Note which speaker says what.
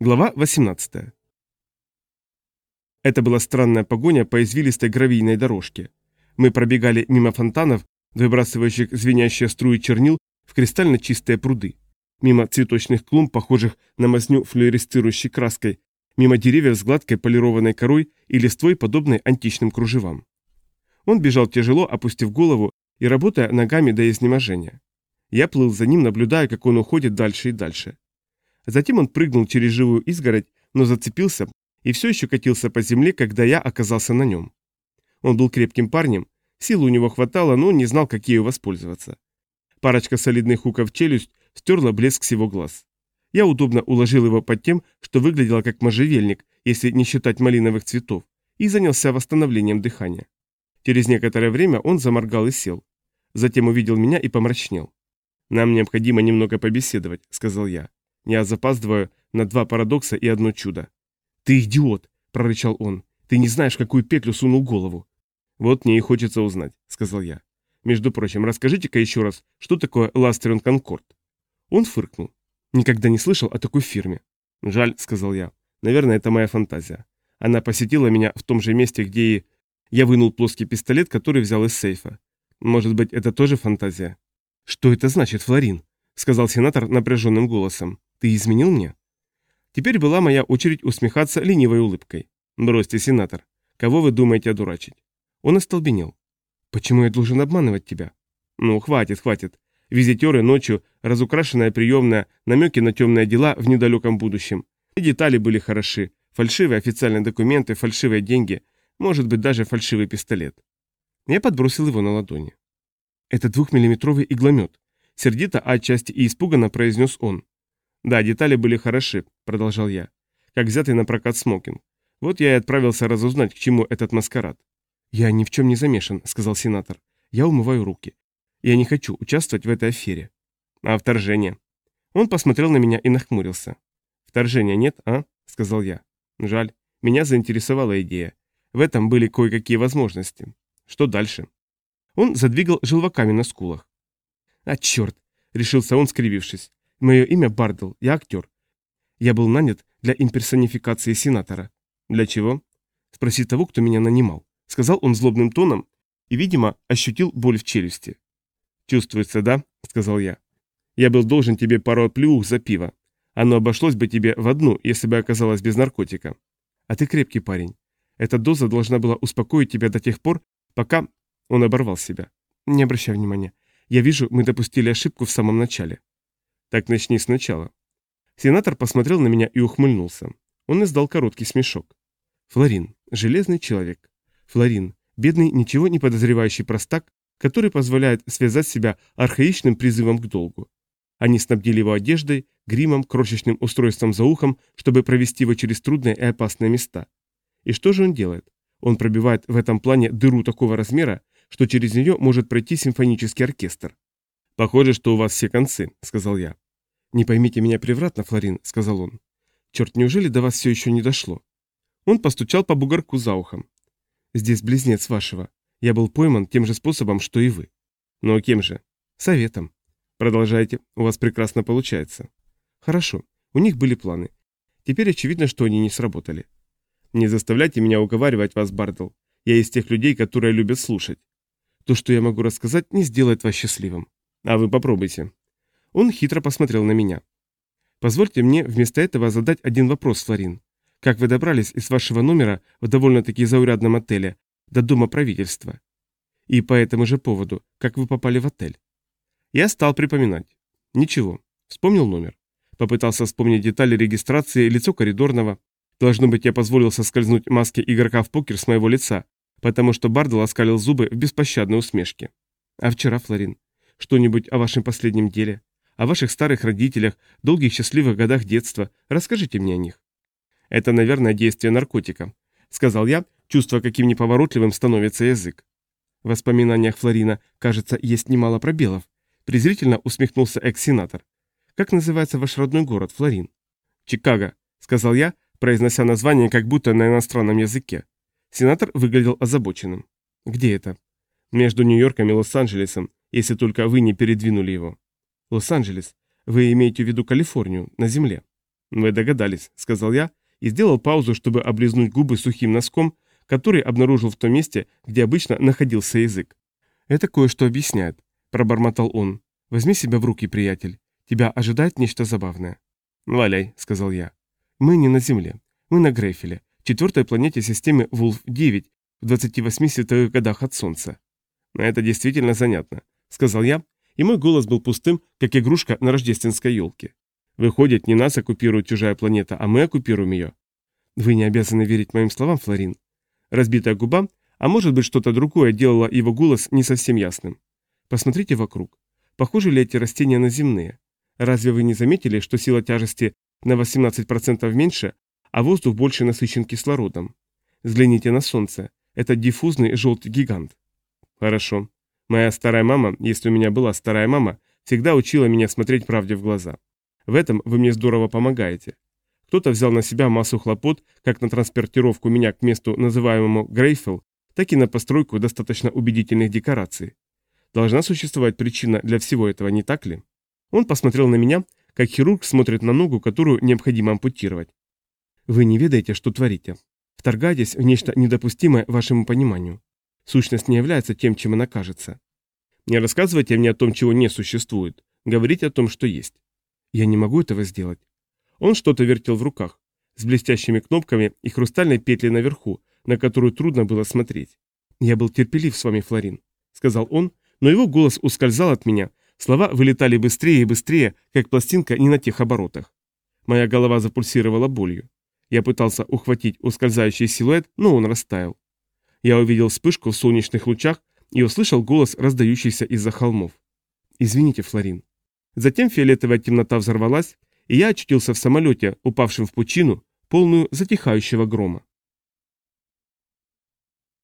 Speaker 1: Глава 18. Это была странная погоня по извилистой гравийной дорожке. Мы пробегали мимо фонтанов, выбрасывающих звенящие струи чернил в кристально чистые пруды, мимо цветочных клумб, похожих на мазню флуоресцирующей краской, мимо деревьев с гладкой полированной корой и листвой, подобной античным кружевам. Он бежал тяжело, опустив голову и работая ногами до изнеможения. Я плыл за ним, наблюдая, как он уходит дальше и дальше. Затем он прыгнул через живую изгородь, но зацепился и все еще катился по земле, когда я оказался на нем. Он был крепким парнем, сил у него хватало, но он не знал, как ею воспользоваться. Парочка солидных хуков челюсть стерла блеск с его глаз. Я удобно уложил его под тем, что выглядело как можжевельник, если не считать малиновых цветов, и занялся восстановлением дыхания. Через некоторое время он заморгал и сел. Затем увидел меня и помрачнел. «Нам необходимо немного побеседовать», — сказал я. Я запаздываю на два парадокса и одно чудо. «Ты идиот!» – прорычал он. «Ты не знаешь, какую петлю сунул голову». «Вот мне и хочется узнать», – сказал я. «Между прочим, расскажите-ка еще раз, что такое Ластерон Конкорд?» Он фыркнул. «Никогда не слышал о такой фирме». «Жаль», – сказал я. «Наверное, это моя фантазия. Она посетила меня в том же месте, где и...» Я вынул плоский пистолет, который взял из сейфа. «Может быть, это тоже фантазия?» «Что это значит, Флорин?» – сказал сенатор напряженным голосом. Ты изменил мне?» Теперь была моя очередь усмехаться ленивой улыбкой. «Бросьте, сенатор. Кого вы думаете одурачить?» Он остолбенел. «Почему я должен обманывать тебя?» «Ну, хватит, хватит. Визитеры ночью, разукрашенная приемная, намеки на темные дела в недалеком будущем. И детали были хороши. Фальшивые официальные документы, фальшивые деньги, может быть, даже фальшивый пистолет. Я подбросил его на ладони. «Это двухмиллиметровый игломет», — сердито, а отчасти и испуганно произнес он. «Да, детали были хороши», — продолжал я, — «как взятый на прокат смокинг. Вот я и отправился разузнать, к чему этот маскарад». «Я ни в чем не замешан», — сказал сенатор. «Я умываю руки. Я не хочу участвовать в этой афере». «А вторжение?» Он посмотрел на меня и нахмурился. «Вторжения нет, а?» — сказал я. «Жаль. Меня заинтересовала идея. В этом были кое-какие возможности. Что дальше?» Он задвигал желваками на скулах. «А черт!» — решился он, скривившись. Мое имя Бардл, я актер. Я был нанят для имперсонификации сенатора. Для чего? Спроси того, кто меня нанимал. Сказал он злобным тоном и, видимо, ощутил боль в челюсти. Чувствуется, да? Сказал я. Я был должен тебе пару оплеух за пиво. Оно обошлось бы тебе в одну, если бы оказалось без наркотика. А ты крепкий парень. Эта доза должна была успокоить тебя до тех пор, пока... Он оборвал себя. Не обращай внимания. Я вижу, мы допустили ошибку в самом начале. Так начни сначала. Сенатор посмотрел на меня и ухмыльнулся. Он издал короткий смешок. Флорин, железный человек. Флорин, бедный, ничего не подозревающий простак, который позволяет связать себя архаичным призывом к долгу. Они снабдили его одеждой, гримом, крошечным устройством за ухом, чтобы провести его через трудные и опасные места. И что же он делает? Он пробивает в этом плане дыру такого размера, что через нее может пройти симфонический оркестр. «Похоже, что у вас все концы», — сказал я. «Не поймите меня превратно, Флорин», — сказал он. «Черт, неужели до вас все еще не дошло?» Он постучал по бугорку за ухом. «Здесь близнец вашего. Я был пойман тем же способом, что и вы». «Но кем же?» «Советом». «Продолжайте, у вас прекрасно получается». «Хорошо, у них были планы. Теперь очевидно, что они не сработали». «Не заставляйте меня уговаривать вас, Бардл. Я из тех людей, которые любят слушать. То, что я могу рассказать, не сделает вас счастливым. А вы попробуйте. Он хитро посмотрел на меня. Позвольте мне вместо этого задать один вопрос, Флорин. Как вы добрались из вашего номера в довольно-таки заурядном отеле до дома правительства? И по этому же поводу, как вы попали в отель? Я стал припоминать. Ничего. Вспомнил номер. Попытался вспомнить детали регистрации, лицо коридорного. Должно быть, я позволил соскользнуть маске игрока в покер с моего лица, потому что Бардел оскалил зубы в беспощадной усмешке. А вчера, Флорин, что-нибудь о вашем последнем деле? О ваших старых родителях, долгих счастливых годах детства? Расскажите мне о них». «Это, наверное, действие наркотика», — сказал я, чувствуя, каким неповоротливым становится язык. В воспоминаниях Флорина, кажется, есть немало пробелов. Презрительно усмехнулся экс-сенатор. «Как называется ваш родной город, Флорин?» «Чикаго», — сказал я, произнося название как будто на иностранном языке. Сенатор выглядел озабоченным. «Где это?» «Между Нью-Йорком и Лос-Анджелесом, если только вы не передвинули его. Лос-Анджелес. Вы имеете в виду Калифорнию, на Земле. «Вы догадались», — сказал я и сделал паузу, чтобы облизнуть губы сухим носком, который обнаружил в том месте, где обычно находился язык. «Это кое-что объясняет», — пробормотал он. «Возьми себя в руки, приятель. Тебя ожидает нечто забавное».
Speaker 2: «Валяй», — сказал я.
Speaker 1: «Мы не на Земле. Мы на Грейфеле, четвертой планете системы Вулф-9, в 28 световых годах от Солнца».
Speaker 2: «Это действительно занятно», — сказал я,
Speaker 1: и мой голос был пустым, как игрушка на рождественской елке.
Speaker 2: Выходит, не нас оккупирует чужая планета, а мы оккупируем ее.
Speaker 1: Вы не обязаны верить моим словам, Флорин. Разбитая губа, а может быть что-то другое, делало его голос не совсем ясным. Посмотрите вокруг. Похожи ли эти растения на земные? Разве вы не заметили, что сила тяжести на 18% меньше, а воздух больше насыщен кислородом? Взгляните на Солнце. Это диффузный желтый гигант.
Speaker 2: Хорошо. Моя старая мама, если у меня была старая мама, всегда учила меня смотреть правде в глаза. В этом вы мне здорово помогаете. Кто-то взял на себя массу хлопот, как на транспортировку меня к месту, называемому Грейфелл, так и на постройку достаточно убедительных декораций. Должна существовать причина для всего этого, не так ли? Он посмотрел на меня, как хирург смотрит на ногу, которую необходимо ампутировать. Вы не ведаете, что творите. Вторгаетесь в нечто недопустимое вашему пониманию. Сущность не является тем, чем она кажется. Не рассказывайте мне о том, чего не существует. Говорите о том, что есть. Я не могу этого сделать. Он что-то вертел в руках, с блестящими кнопками и хрустальной петлей наверху, на которую трудно было смотреть. «Я был терпелив с вами, Флорин», — сказал он, но его голос ускользал от меня, слова вылетали быстрее и быстрее, как пластинка не на тех оборотах. Моя голова запульсировала болью. Я пытался ухватить ускользающий силуэт, но он растаял. Я увидел вспышку в солнечных лучах и услышал голос, раздающийся из-за холмов. «Извините, Флорин». Затем фиолетовая темнота взорвалась, и я очутился в самолете, упавшем в пучину, полную затихающего грома.